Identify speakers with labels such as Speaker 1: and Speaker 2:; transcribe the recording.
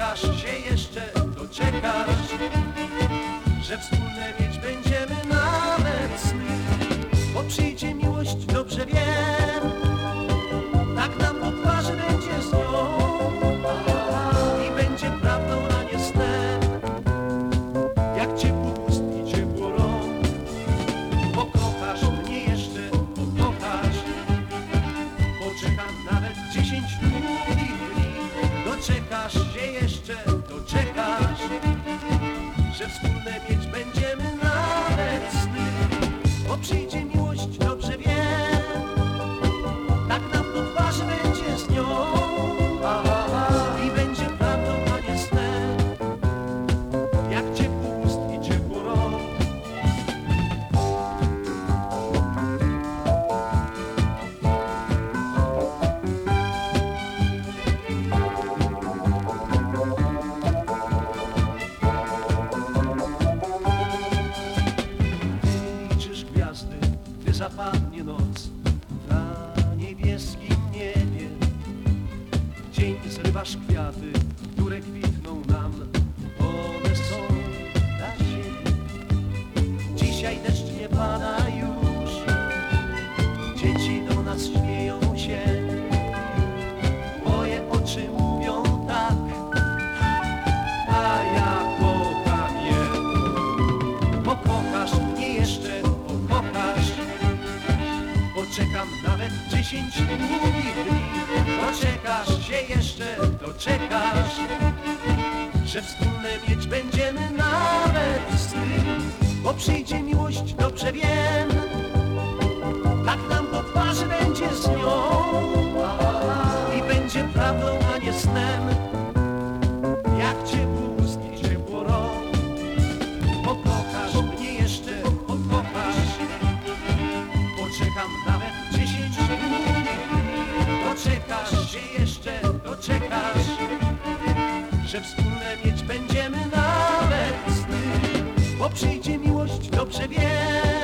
Speaker 1: doczekasz się jeszcze, doczekasz, że wspólne gdy zapadnie noc na niebieskim niebie. Dzień zrywasz kwiaty, które kwitną. nawet dziesięć długich dni. Doczekasz się jeszcze, doczekasz, że wspólne mieć będziemy nawet z tym, bo przyjdzie miłość, dobrze wiem. że wspólne mieć będziemy nawet sny, bo przyjdzie miłość, dobrze wiem.